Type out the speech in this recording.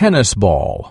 tennis ball.